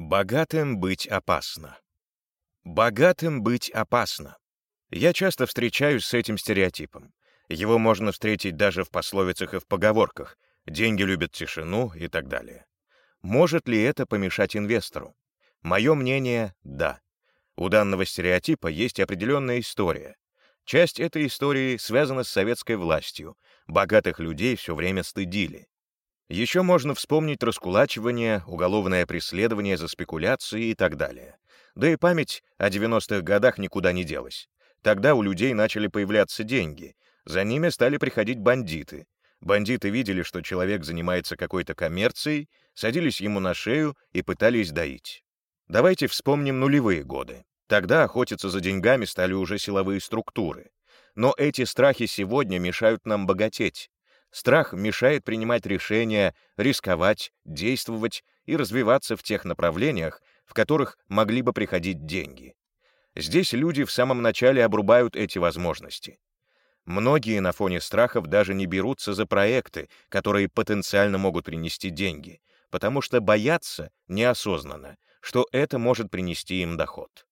Богатым быть опасно. Богатым быть опасно. Я часто встречаюсь с этим стереотипом. Его можно встретить даже в пословицах и в поговорках. Деньги любят тишину и так далее. Может ли это помешать инвестору? Мое мнение — да. У данного стереотипа есть определенная история. Часть этой истории связана с советской властью. Богатых людей все время стыдили. Еще можно вспомнить раскулачивание, уголовное преследование за спекуляции и так далее. Да и память о 90-х годах никуда не делась. Тогда у людей начали появляться деньги. За ними стали приходить бандиты. Бандиты видели, что человек занимается какой-то коммерцией, садились ему на шею и пытались доить. Давайте вспомним нулевые годы. Тогда охотиться за деньгами стали уже силовые структуры. Но эти страхи сегодня мешают нам богатеть. Страх мешает принимать решения, рисковать, действовать и развиваться в тех направлениях, в которых могли бы приходить деньги. Здесь люди в самом начале обрубают эти возможности. Многие на фоне страхов даже не берутся за проекты, которые потенциально могут принести деньги, потому что боятся неосознанно, что это может принести им доход.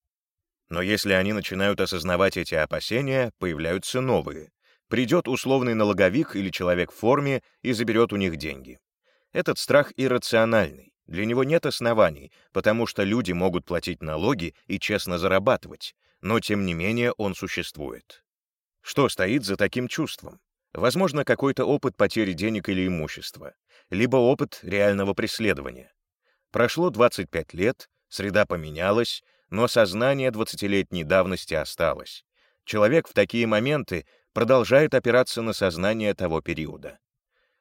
Но если они начинают осознавать эти опасения, появляются новые. Придет условный налоговик или человек в форме и заберет у них деньги. Этот страх иррациональный. Для него нет оснований, потому что люди могут платить налоги и честно зарабатывать, но тем не менее он существует. Что стоит за таким чувством? Возможно, какой-то опыт потери денег или имущества, либо опыт реального преследования. Прошло 25 лет, среда поменялась, но сознание 20-летней давности осталось. Человек в такие моменты продолжает опираться на сознание того периода.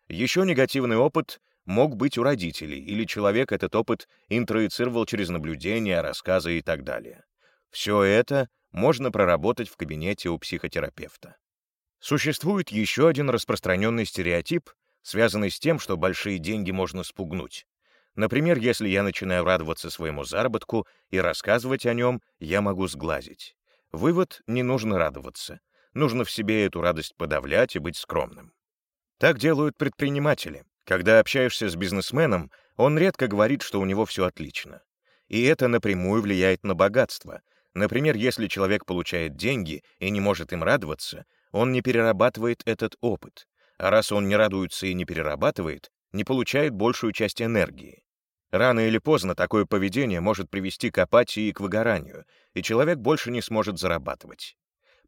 Еще негативный опыт мог быть у родителей, или человек этот опыт интроицировал через наблюдения, рассказы и так далее. Все это можно проработать в кабинете у психотерапевта. Существует еще один распространенный стереотип, связанный с тем, что большие деньги можно спугнуть. Например, если я начинаю радоваться своему заработку и рассказывать о нем, я могу сглазить. Вывод — не нужно радоваться. Нужно в себе эту радость подавлять и быть скромным. Так делают предприниматели. Когда общаешься с бизнесменом, он редко говорит, что у него все отлично. И это напрямую влияет на богатство. Например, если человек получает деньги и не может им радоваться, он не перерабатывает этот опыт. А раз он не радуется и не перерабатывает, не получает большую часть энергии. Рано или поздно такое поведение может привести к апатии и к выгоранию, и человек больше не сможет зарабатывать.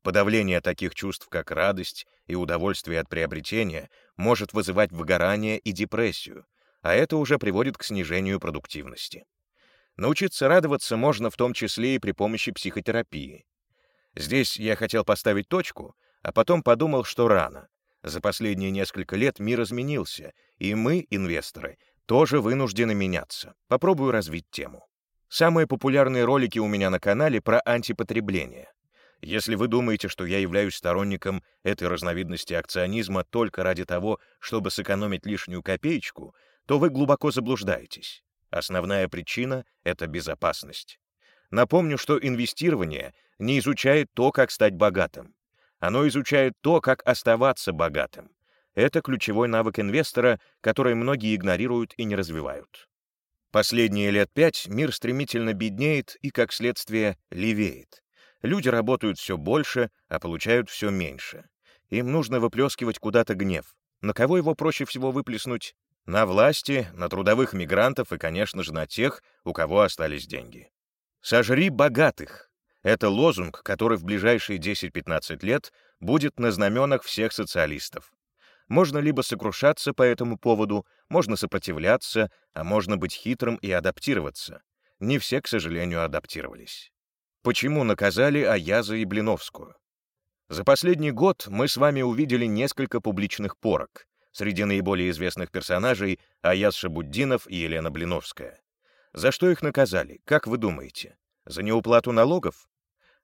Подавление таких чувств, как радость и удовольствие от приобретения, может вызывать выгорание и депрессию, а это уже приводит к снижению продуктивности. Научиться радоваться можно в том числе и при помощи психотерапии. Здесь я хотел поставить точку, а потом подумал, что рано. За последние несколько лет мир изменился, и мы, инвесторы, тоже вынуждены меняться. Попробую развить тему. Самые популярные ролики у меня на канале про антипотребление. Если вы думаете, что я являюсь сторонником этой разновидности акционизма только ради того, чтобы сэкономить лишнюю копеечку, то вы глубоко заблуждаетесь. Основная причина — это безопасность. Напомню, что инвестирование не изучает то, как стать богатым. Оно изучает то, как оставаться богатым. Это ключевой навык инвестора, который многие игнорируют и не развивают. Последние лет пять мир стремительно беднеет и, как следствие, левеет. Люди работают все больше, а получают все меньше. Им нужно выплескивать куда-то гнев. На кого его проще всего выплеснуть? На власти, на трудовых мигрантов и, конечно же, на тех, у кого остались деньги. «Сожри богатых» — это лозунг, который в ближайшие 10-15 лет будет на знаменах всех социалистов. Можно либо сокрушаться по этому поводу, можно сопротивляться, а можно быть хитрым и адаптироваться. Не все, к сожалению, адаптировались. Почему наказали Аяза и Блиновскую? За последний год мы с вами увидели несколько публичных порок. Среди наиболее известных персонажей Аяз Шабуддинов и Елена Блиновская. За что их наказали, как вы думаете? За неуплату налогов?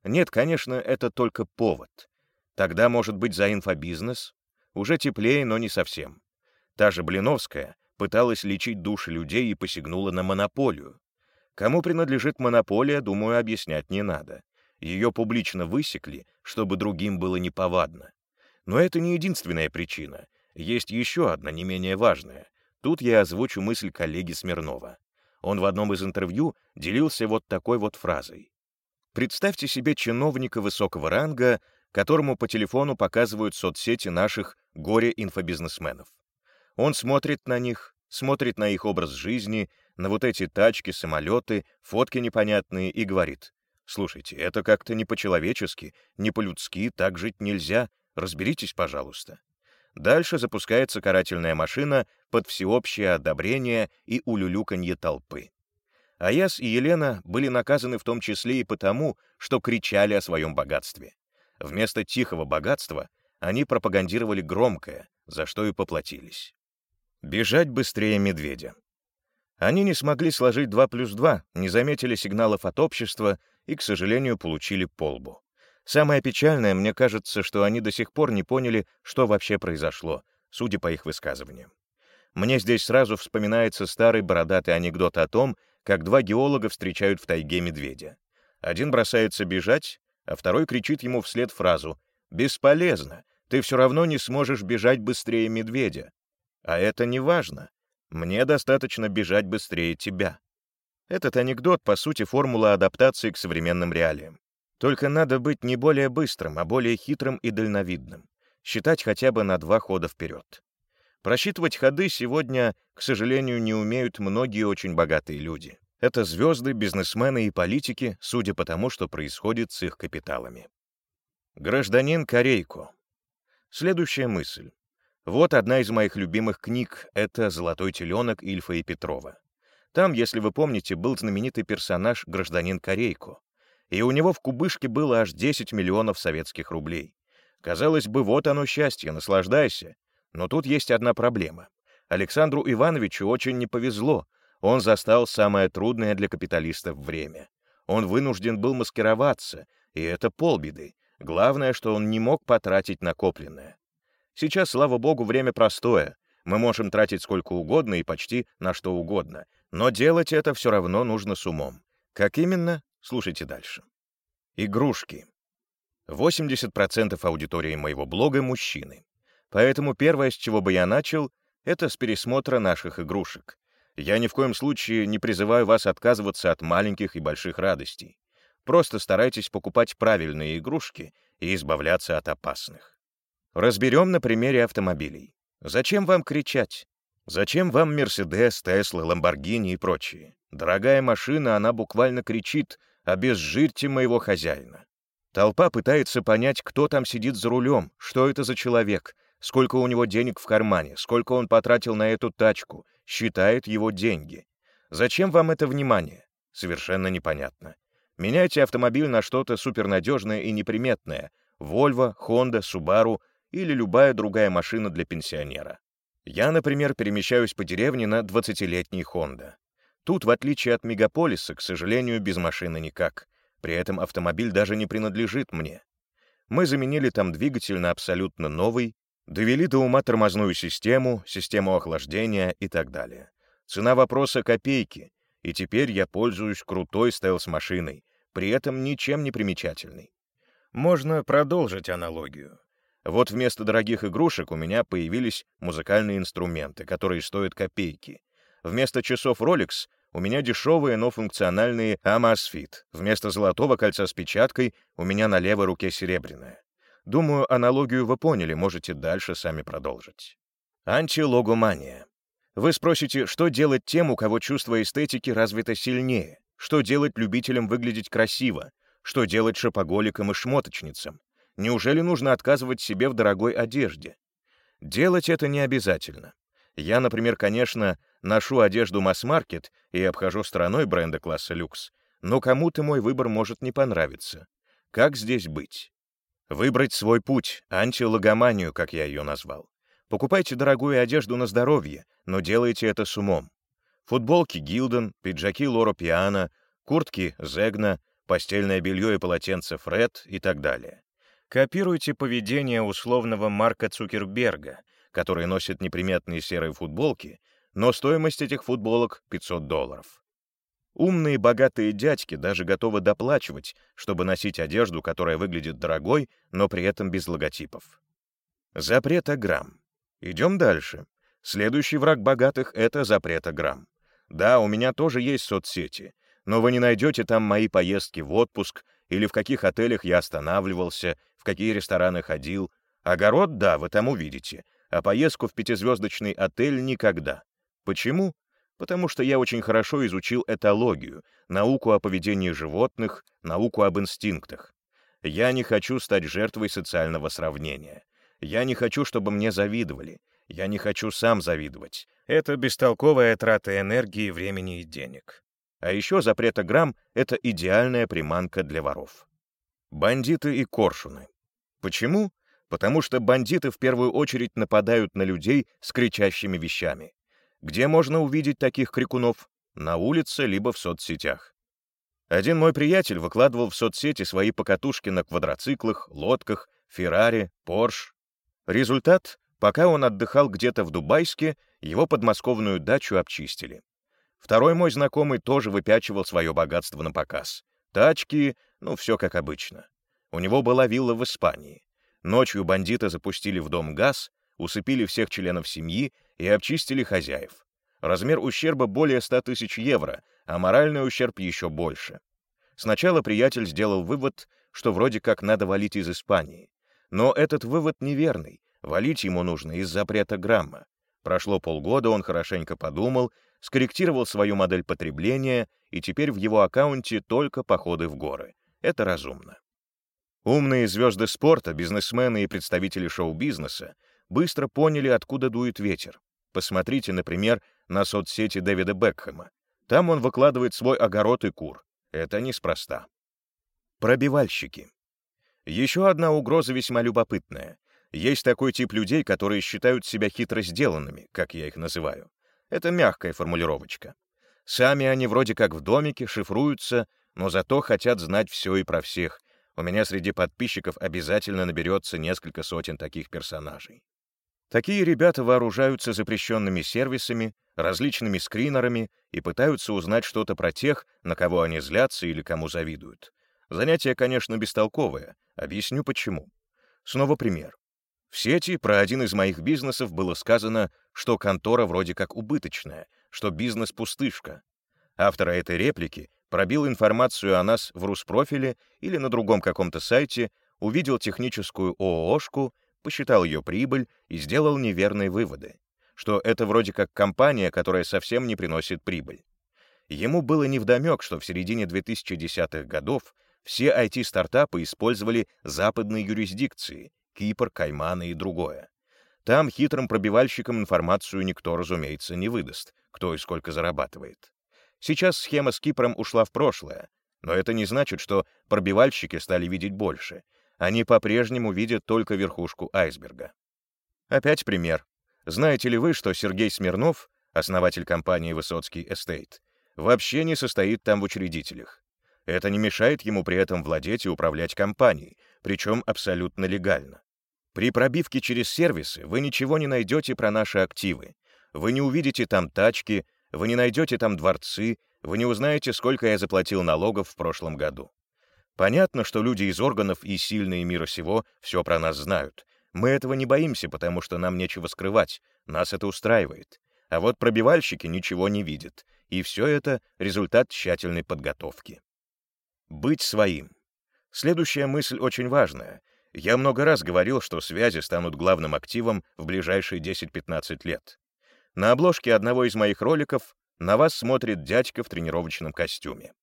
Нет, конечно, это только повод. Тогда, может быть, за инфобизнес? Уже теплее, но не совсем. Та же Блиновская пыталась лечить души людей и посягнула на монополию. Кому принадлежит монополия, думаю, объяснять не надо. Ее публично высекли, чтобы другим было неповадно. Но это не единственная причина. Есть еще одна, не менее важная. Тут я озвучу мысль коллеги Смирнова. Он в одном из интервью делился вот такой вот фразой. Представьте себе чиновника высокого ранга, которому по телефону показывают соцсети наших горе-инфобизнесменов. Он смотрит на них, смотрит на их образ жизни, на вот эти тачки, самолеты, фотки непонятные и говорит, «Слушайте, это как-то не по-человечески, не по-людски, так жить нельзя, разберитесь, пожалуйста». Дальше запускается карательная машина под всеобщее одобрение и улюлюканье толпы. Аяс и Елена были наказаны в том числе и потому, что кричали о своем богатстве. Вместо тихого богатства они пропагандировали громкое, за что и поплатились. Бежать быстрее медведя. Они не смогли сложить 2 плюс 2, не заметили сигналов от общества и, к сожалению, получили полбу. Самое печальное, мне кажется, что они до сих пор не поняли, что вообще произошло, судя по их высказываниям. Мне здесь сразу вспоминается старый бородатый анекдот о том, как два геолога встречают в тайге медведя. Один бросается бежать, а второй кричит ему вслед фразу «Бесполезно, ты все равно не сможешь бежать быстрее медведя». А это не важно. Мне достаточно бежать быстрее тебя. Этот анекдот, по сути, формула адаптации к современным реалиям. Только надо быть не более быстрым, а более хитрым и дальновидным. Считать хотя бы на два хода вперед. Просчитывать ходы сегодня, к сожалению, не умеют многие очень богатые люди. Это звезды, бизнесмены и политики, судя по тому, что происходит с их капиталами. Гражданин Корейко. Следующая мысль. Вот одна из моих любимых книг — это «Золотой теленок» Ильфа и Петрова. Там, если вы помните, был знаменитый персонаж гражданин Корейко. И у него в кубышке было аж 10 миллионов советских рублей. Казалось бы, вот оно счастье, наслаждайся. Но тут есть одна проблема. Александру Ивановичу очень не повезло. Он застал самое трудное для капиталистов время. Он вынужден был маскироваться, и это полбеды. Главное, что он не мог потратить накопленное. Сейчас, слава богу, время простое. Мы можем тратить сколько угодно и почти на что угодно. Но делать это все равно нужно с умом. Как именно? Слушайте дальше. Игрушки. 80% аудитории моего блога — мужчины. Поэтому первое, с чего бы я начал, это с пересмотра наших игрушек. Я ни в коем случае не призываю вас отказываться от маленьких и больших радостей. Просто старайтесь покупать правильные игрушки и избавляться от опасных. Разберем на примере автомобилей. Зачем вам кричать? Зачем вам Мерседес, Тесла, Ламборгини и прочие? Дорогая машина, она буквально кричит «Обезжирьте моего хозяина». Толпа пытается понять, кто там сидит за рулем, что это за человек, сколько у него денег в кармане, сколько он потратил на эту тачку, считает его деньги. Зачем вам это внимание? Совершенно непонятно. Меняйте автомобиль на что-то супернадежное и неприметное — Volvo, Honda, Subaru или любая другая машина для пенсионера. Я, например, перемещаюсь по деревне на 20-летней Honda. Тут, в отличие от мегаполиса, к сожалению, без машины никак. При этом автомобиль даже не принадлежит мне. Мы заменили там двигатель на абсолютно новый, Довели до ума тормозную систему, систему охлаждения и так далее. Цена вопроса — копейки, и теперь я пользуюсь крутой стелс-машиной, при этом ничем не примечательной. Можно продолжить аналогию. Вот вместо дорогих игрушек у меня появились музыкальные инструменты, которые стоят копейки. Вместо часов Rolex у меня дешевые, но функциональные Amazfit. Вместо золотого кольца с печаткой у меня на левой руке серебряное. Думаю, аналогию вы поняли, можете дальше сами продолжить. Антилогомания. Вы спросите, что делать тем, у кого чувство эстетики развито сильнее? Что делать любителям выглядеть красиво? Что делать шопоголикам и шмоточницам? Неужели нужно отказывать себе в дорогой одежде? Делать это не обязательно. Я, например, конечно, ношу одежду масс-маркет и обхожу стороной бренда класса люкс, но кому-то мой выбор может не понравиться. Как здесь быть? Выбрать свой путь, антилогоманию, как я ее назвал. Покупайте дорогую одежду на здоровье, но делайте это с умом. Футболки Гилден, пиджаки Лоро Пиано, куртки Зегна, постельное белье и полотенце Фред и так далее. Копируйте поведение условного Марка Цукерберга, который носит неприметные серые футболки, но стоимость этих футболок — 500 долларов. Умные богатые дядьки даже готовы доплачивать, чтобы носить одежду, которая выглядит дорогой, но при этом без логотипов. Запретограмм. Идем дальше. Следующий враг богатых — это запретограмм. Да, у меня тоже есть соцсети, но вы не найдете там мои поездки в отпуск или в каких отелях я останавливался, в какие рестораны ходил. Огород, да, вы там увидите, а поездку в пятизвездочный отель никогда. Почему? Потому что я очень хорошо изучил этологию, науку о поведении животных, науку об инстинктах. Я не хочу стать жертвой социального сравнения. Я не хочу, чтобы мне завидовали. Я не хочу сам завидовать. Это бестолковая трата энергии, времени и денег. А еще запретограмм — это идеальная приманка для воров. Бандиты и коршуны. Почему? Потому что бандиты в первую очередь нападают на людей с кричащими вещами. Где можно увидеть таких крикунов? На улице, либо в соцсетях. Один мой приятель выкладывал в соцсети свои покатушки на квадроциклах, лодках, Феррари, Порш. Результат Пока он отдыхал где-то в Дубайске, его подмосковную дачу обчистили. Второй мой знакомый тоже выпячивал свое богатство на показ. Тачки, ну, все как обычно. У него была вилла в Испании. Ночью бандиты запустили в дом газ, усыпили всех членов семьи и обчистили хозяев. Размер ущерба более 100 тысяч евро, а моральный ущерб еще больше. Сначала приятель сделал вывод, что вроде как надо валить из Испании. Но этот вывод неверный, Валить ему нужно из запрета грамма. Прошло полгода, он хорошенько подумал, скорректировал свою модель потребления, и теперь в его аккаунте только походы в горы. Это разумно. Умные звезды спорта, бизнесмены и представители шоу-бизнеса быстро поняли, откуда дует ветер. Посмотрите, например, на соцсети Дэвида Бекхэма. Там он выкладывает свой огород и кур. Это неспроста. Пробивальщики. Еще одна угроза весьма любопытная. Есть такой тип людей, которые считают себя хитро сделанными, как я их называю. Это мягкая формулировочка. Сами они вроде как в домике, шифруются, но зато хотят знать все и про всех. У меня среди подписчиков обязательно наберется несколько сотен таких персонажей. Такие ребята вооружаются запрещенными сервисами, различными скринерами и пытаются узнать что-то про тех, на кого они злятся или кому завидуют. Занятие, конечно, бестолковое. Объясню почему. Снова пример. В сети про один из моих бизнесов было сказано, что контора вроде как убыточная, что бизнес пустышка. Автор этой реплики пробил информацию о нас в Руспрофиле или на другом каком-то сайте, увидел техническую ООшку, посчитал ее прибыль и сделал неверные выводы, что это вроде как компания, которая совсем не приносит прибыль. Ему было невдомек, что в середине 2010-х годов все IT-стартапы использовали западные юрисдикции Кипр, Кайманы и другое. Там хитрым пробивальщикам информацию никто, разумеется, не выдаст, кто и сколько зарабатывает. Сейчас схема с Кипром ушла в прошлое, но это не значит, что пробивальщики стали видеть больше. Они по-прежнему видят только верхушку айсберга. Опять пример. Знаете ли вы, что Сергей Смирнов, основатель компании «Высоцкий Эстейт», вообще не состоит там в учредителях? Это не мешает ему при этом владеть и управлять компанией, причем абсолютно легально. При пробивке через сервисы вы ничего не найдете про наши активы. Вы не увидите там тачки, вы не найдете там дворцы, вы не узнаете, сколько я заплатил налогов в прошлом году. Понятно, что люди из органов и сильные мира сего все про нас знают. Мы этого не боимся, потому что нам нечего скрывать, нас это устраивает. А вот пробивальщики ничего не видят, и все это — результат тщательной подготовки. Быть своим. Следующая мысль очень важная. Я много раз говорил, что связи станут главным активом в ближайшие 10-15 лет. На обложке одного из моих роликов на вас смотрит дядька в тренировочном костюме.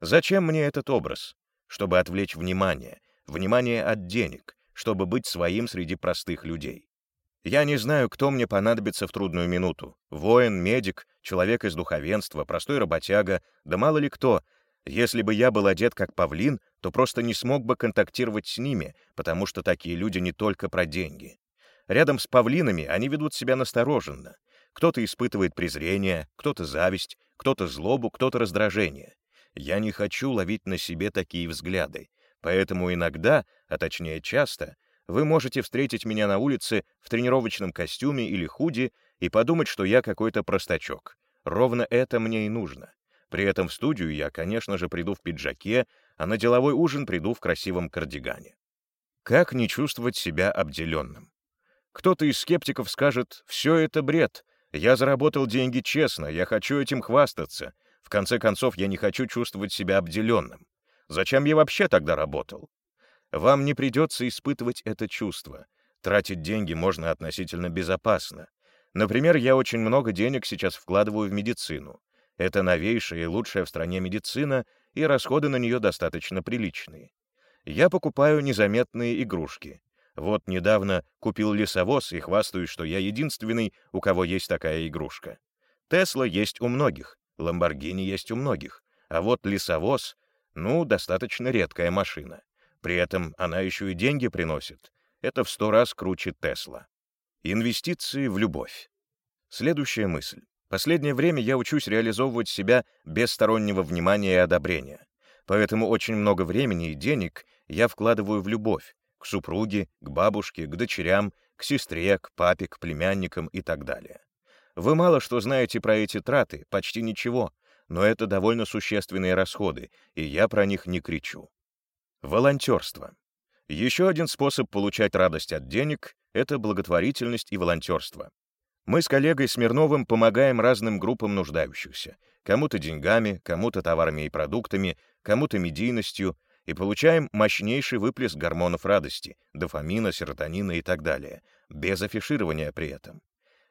Зачем мне этот образ? Чтобы отвлечь внимание, внимание от денег, чтобы быть своим среди простых людей. Я не знаю, кто мне понадобится в трудную минуту. Воин, медик, человек из духовенства, простой работяга, да мало ли кто, если бы я был одет как павлин, то просто не смог бы контактировать с ними, потому что такие люди не только про деньги. Рядом с павлинами они ведут себя настороженно. Кто-то испытывает презрение, кто-то зависть, кто-то злобу, кто-то раздражение. Я не хочу ловить на себе такие взгляды, поэтому иногда, а точнее часто, вы можете встретить меня на улице в тренировочном костюме или худи и подумать, что я какой-то простачок. Ровно это мне и нужно. При этом в студию я, конечно же, приду в пиджаке, а на деловой ужин приду в красивом кардигане. Как не чувствовать себя обделенным? Кто-то из скептиков скажет, все это бред, Я заработал деньги честно, я хочу этим хвастаться. В конце концов, я не хочу чувствовать себя обделенным. Зачем я вообще тогда работал? Вам не придется испытывать это чувство. Тратить деньги можно относительно безопасно. Например, я очень много денег сейчас вкладываю в медицину. Это новейшая и лучшая в стране медицина, и расходы на нее достаточно приличные. Я покупаю незаметные игрушки. Вот недавно купил лесовоз и хвастаюсь, что я единственный, у кого есть такая игрушка. Тесла есть у многих, Ламборгини есть у многих, а вот лесовоз, ну, достаточно редкая машина. При этом она еще и деньги приносит. Это в сто раз круче Тесла. Инвестиции в любовь. Следующая мысль. Последнее время я учусь реализовывать себя без стороннего внимания и одобрения. Поэтому очень много времени и денег я вкладываю в любовь, к супруге, к бабушке, к дочерям, к сестре, к папе, к племянникам и так далее. Вы мало что знаете про эти траты, почти ничего, но это довольно существенные расходы, и я про них не кричу. Волонтерство. Еще один способ получать радость от денег — это благотворительность и волонтерство. Мы с коллегой Смирновым помогаем разным группам нуждающихся, кому-то деньгами, кому-то товарами и продуктами, кому-то медийностью, и получаем мощнейший выплеск гормонов радости, дофамина, серотонина и так далее, без афиширования при этом.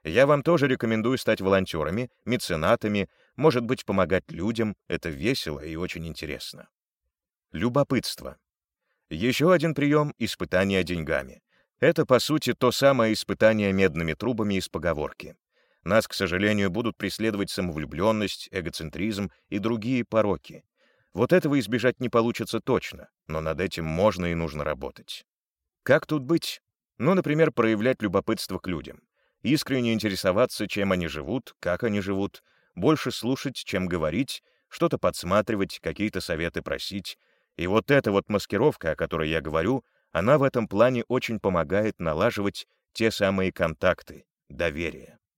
Я вам тоже рекомендую стать волонтерами, меценатами, может быть, помогать людям, это весело и очень интересно. Любопытство. Еще один прием — испытание деньгами. Это, по сути, то самое испытание медными трубами из поговорки. Нас, к сожалению, будут преследовать самовлюбленность, эгоцентризм и другие пороки. Вот этого избежать не получится точно, но над этим можно и нужно работать. Как тут быть? Ну, например, проявлять любопытство к людям. Искренне интересоваться, чем они живут, как они живут, больше слушать, чем говорить, что-то подсматривать, какие-то советы просить. И вот эта вот маскировка, о которой я говорю, она в этом плане очень помогает налаживать те самые контакты, доверие.